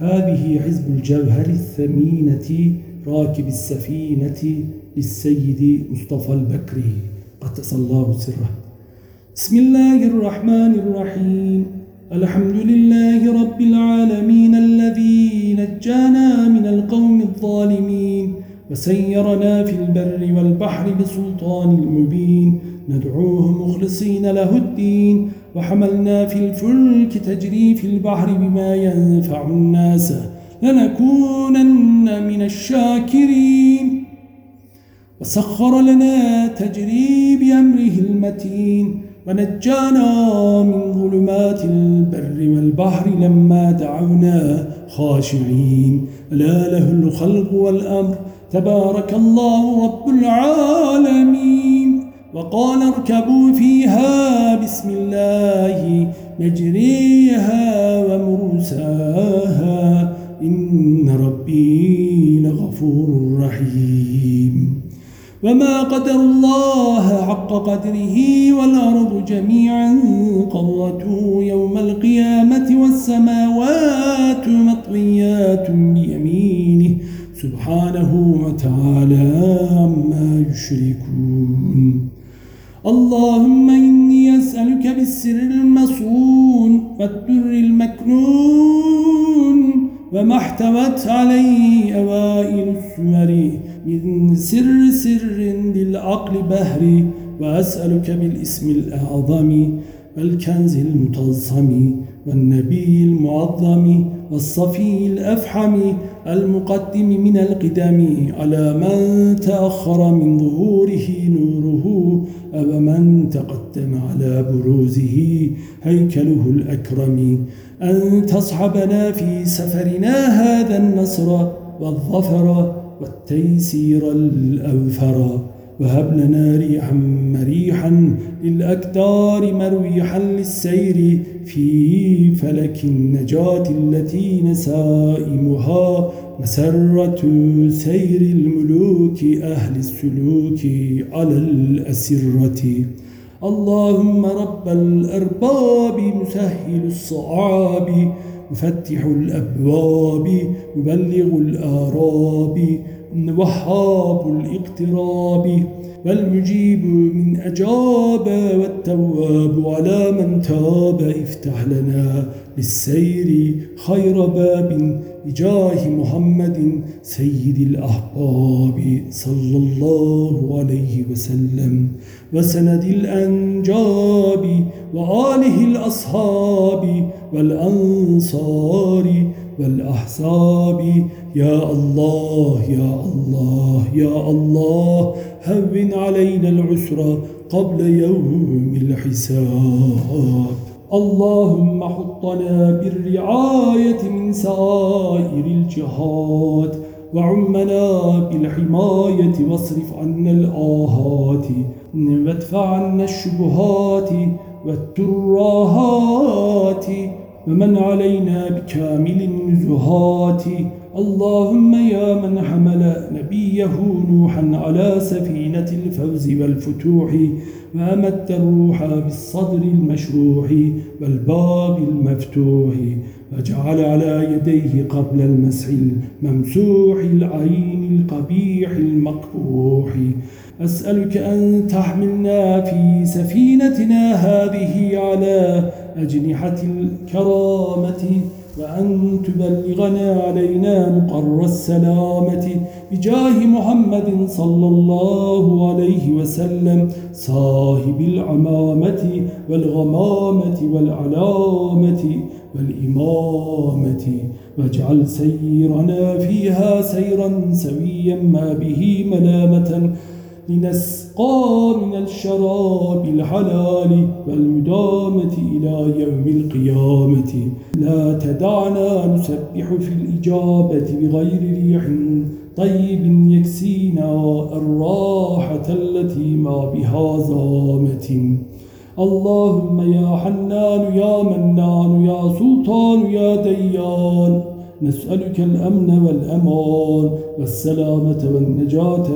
هذه حزب الجوهر الثمينة راكب السفينة للسيد مصطفى البكري. قدس الله سره. بسم الله الرحمن الرحيم. الحمد لله رب العالمين الذي نجانا من القوم الظالمين وسيرنا في البر والبحر بسلطان المبين ندعوه مخلصين له الدين وحملنا في الفلك تجري في البحر بما ينفع الناس لنكونن من الشاكرين. وسخر لنا تجري بأمره المتين ونجانا من ظلمات البر والبحر لما دعونا خاشعين. لا له الخلق والأمر تبارك الله رب العالمين. وقال اركبوا فيها بسم الله مجريها ومرساها إن ربي لغفور رحيم. وما قدر الله حق قدره والأرض جميعا قضته يوم القيامة والسماوات مطويات بيمينه سبحانه وتعالى عما يشركون. اللهم إني أسألك بالسر المصون والدر المكنون وما احتوت عليه أوائل السور من سر سر للعقل بهري وأسألك بالاسم الأعظم والكنز المتظم والنبي المعظم والصفي الأفحم المقدم من القدم على من تأخر من ظهوره نوره؟ أو من تقدم على بروزه هيكله الأكرم؟ أن تصحبنا في سفرنا هذا النصر والظفر والتيسير الأوفر. وهب لنا ريحا مريحا للأكدار مريحا للسير في فلك النجاة التي نسائمها مسرة سير الملوك أهل السلوك على الأسرة. اللهم رب الأرباب مسهل الصعاب مفتح الأبواب مبلغ الآراب وهاب الاقتراب والمجيب من أجاب والتواب على من تاب. افتح لنا للسير خير باب بجاه محمد سيد الأحباب صلى الله عليه وسلم وسند الأنجاب وآله الأصحاب والأنصار والأحساب يا الله يا الله يا الله هون علينا العسر قبل يوم الحساب. اللهم حطنا بالرعاية من سائر الجهات وعمنا بالحماية واصرف عنا الآهات وادفع عنا الشبهات والتراهات ومن علينا بكامل النزهات. اللهم يا من حمل نبيه نوحا على سفينة الفوز والفتوح وأمد الروح بالصدر المشروح والباب المفتوح وجعل على يديه قبل المسح الممسوح العين القبيح المقبوح. أسألك أن تحملنا في سفينتنا هذه على أجنحة الكرامة وأن تبلغنا علينا مقر السلامة بجاه محمد صلى الله عليه وسلم صاحب العمامة والغمامة والعلامة والإمامة. واجعل سيرنا فيها سيرا سويا ما به ملامة. لنسقى من الشراب الحلال والمدامة إلى يوم القيامة. لا تدعنا نسبح في الإجابة بغير ريح طيب يكسينا الراحة التي ما بها زامة. اللهم يا حنان يا منان يا سلطان يا ديان. نسألك الأمن والأمان والسلامة والنجاة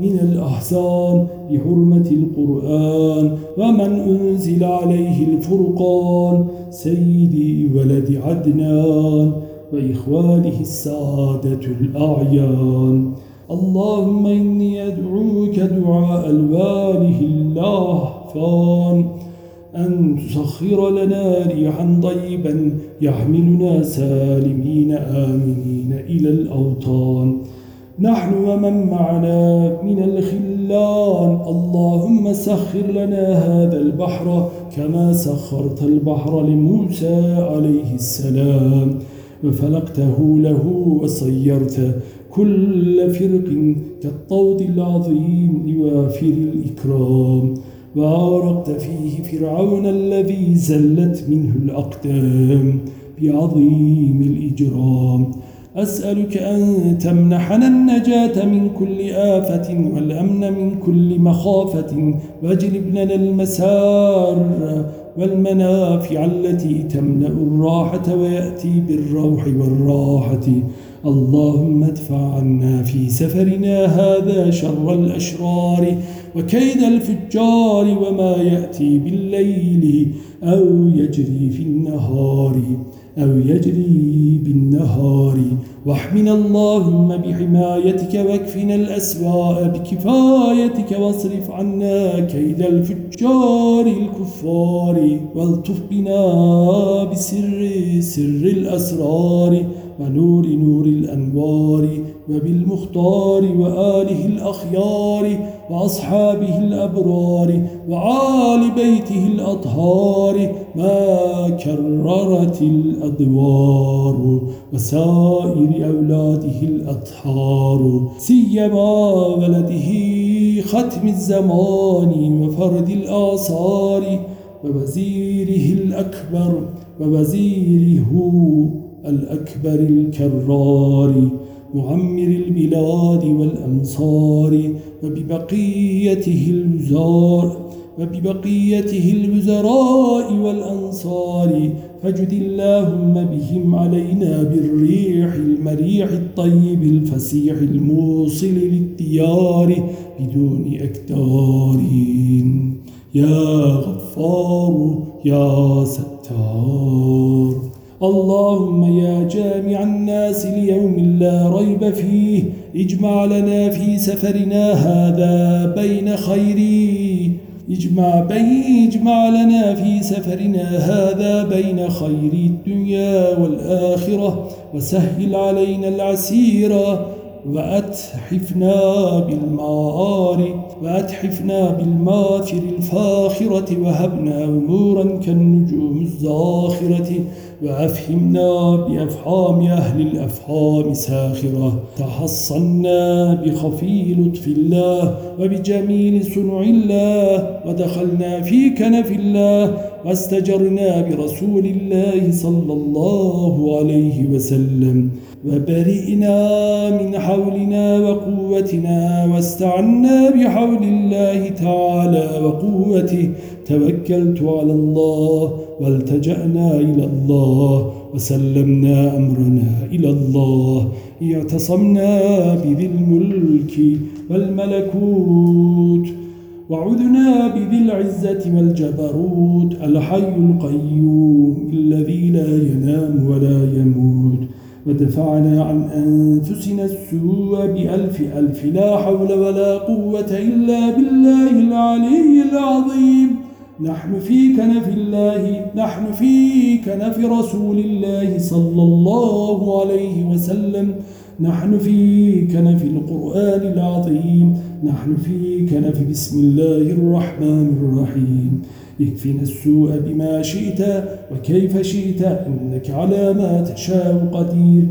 من الأحسان بحرمة القرآن ومن أنزل عليه الفرقان سيدي ولد عدنان وإخوانه السادة الأعيان. اللهم إني أدعوك دعاء الواله الله فان. أن تسخر لنا ريحا طيبا يحملنا سالمين آمنين إلى الأوطان. نحن ومن معنا من الخلان. اللهم سخر لنا هذا البحر كما سخرت البحر لموسى عليه السلام. وفلقته له وصيرت كل فرق كالطود العظيم لوافر الإكرام. وأورقت فيه فرعون الذي زلت منه الأقدام بعظيم الإجرام. أسألك أن تمنحنا النجاة من كل آفة والأمن من كل مخافة واجلب لنا المسار والمنافع التي تملأ الراحة ويأتي بالروح والراحة. اللهم ادفع عنا في سفرنا هذا شر الأشرار وكيد الفجار وما يأتي بالليل أو يجري في النهار أو يجري بالنهار. واحمنا اللهم بحمايتك واكفنا الأسواء بكفايتك واصرف عنا كيد الفجار الكفار. والطف بنا بسر سر الأسرار. ونور نور الأنوار وبالمختار وآله الأخيار وأصحابه الأبرار وعال بيته الأطهار ما كررت الأدوار وسائر أولاده الأطهار سيما ولده ختم الزمان وفرد الآثار ووزيره الأكبر ووزيره الأكبر الكرار معمر البلاد والأمصار وببقيته الوزار وببقيته الوزراء والأنصار. فجد اللهم بهم علينا بالريح المريح الطيب الفسيح الموصل للديار بدون أكتار. يا غفار يا ستار. اللهم يا جامع الناس ليوم لا ريب فيه اجمع لنا في سفرنا هذا بين خيري. اجمع بين اجمع لنا في سفرنا هذا بين خير الدنيا والآخرة. وسهل علينا العسير وأتحفنا بالمعار وأتحفنا بالماثر الفاخرة. وهبنا أمورا كالنجوم الزاخرة. وأفهمنا بأفهام أهل الأفهام ساخرة. تحصنا بخفي لطف الله وبجميل صنع الله. ودخلنا في كنف الله واستجرنا برسول الله صلى الله عليه وسلم. وبرئنا من حولنا وقوتنا واستعنا بحول الله تعالى وقوته توكلت على الله والتجأنا إلى الله وسلمنا أمرنا إلى الله. اعتصمنا بذي الملك والملكوت وعذنا بذي العزة والجبروت الحي القيوم الذي لا ينام ولا يموت. ودفعنا عن أنفسنا السوء بألف ألف. لا حول ولا قوة إلا بالله العلي العظيم. نحن في كنف الله نحن في كنف رسول الله صلى الله عليه وسلم. نحن في كنف القرآن العظيم نحن في كنف بسم الله الرحمن الرحيم. اكفنا السوء بما شئت وكيف شئت إنك على ما تشاء قدير.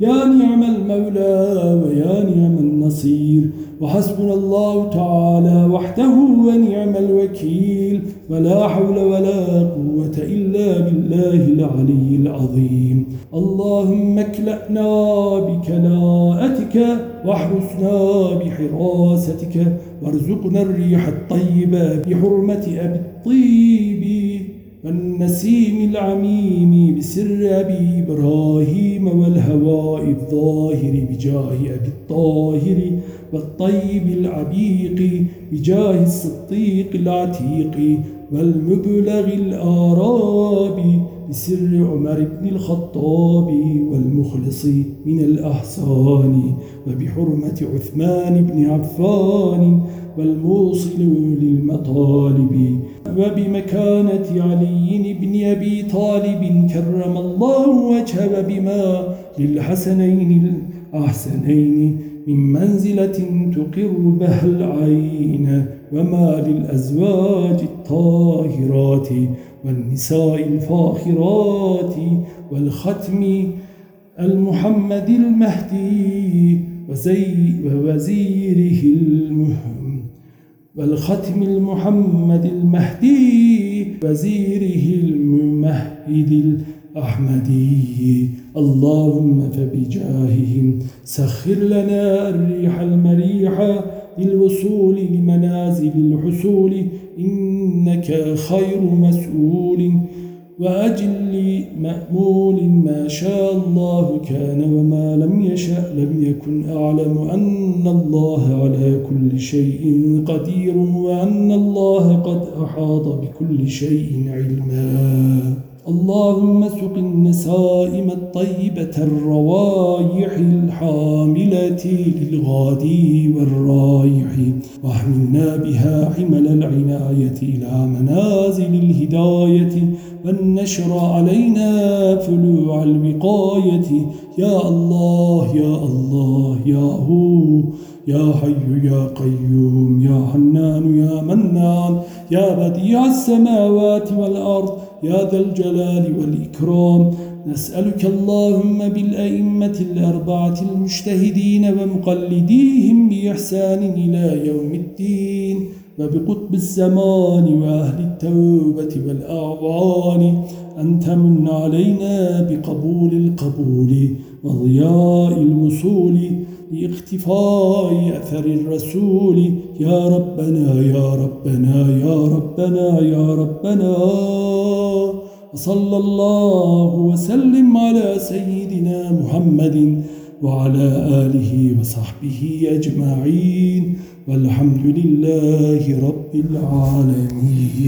يا نعم المولى ويا نعم النصير وحسبنا الله تعالى وحده ونعم الوكيل ولا حول ولا قوة إلا بالله العلي العظيم. اللهم اكلأنا بكلاءتك واحرسنا بحراستك وارزقنا الريح الطيبة بحرمة أبي الطيب والنسيم العميم بسر أبي إبراهيم والهواء الظاهر بجاه أبي الطاهر والطيب العبيق بجاه الصديق العتيق والمبلغ الآراب بسر عمر بن الخطاب والمخلص من الأحسان وبحرمة عثمان بن عفان والموصل للمطالب وبمكانة علي بن أبي طالب كرم الله وجهه بما للحسنين الأحسنين من منزلة تقر بها العين وما للأزواج الطاهرات والنساء الفاخرات والختم المحمد المهدي وزي ووزيره المهم والختم المحمد المهدي وزيره الممهد الأحمدي. اللهم فبجاههم سخر لنا الريح المريحة للوصول لمنازل الحصول إنك خير مسؤول. وأجل مأمول ما شاء الله كان وما لم يشأ لم يكن أعلم أن الله على كل شيء قدير وأن الله قد أحاط بكل شيء علما. اللهم سق النسائم الطيبة الروايح الحاملة للغادي والرايح واحملنا بها حمل العناية إلى منازل الهداية والنشر علينا فلوع الوقاية. يا الله يا الله يا هو يا حي يا قيوم يا حنان يا منان يا بديع السماوات والأرض يا ذا الجلال والإكرام نسألك اللهم بالأئمة الأربعة المجتهدين ومقلديهم بإحسان إلى يوم الدين وبقطب الزمان وأهل التوبة والأعوان أن تمن علينا بقبول القبول وضياء الوصول لاختفاء أثر الرسول. يا ربنا يا ربنا يا ربنا يا ربنا. وصلى الله وسلم على سيدنا محمد وعلى آله وصحبه أجمعين. والحمد لله رب العالمين.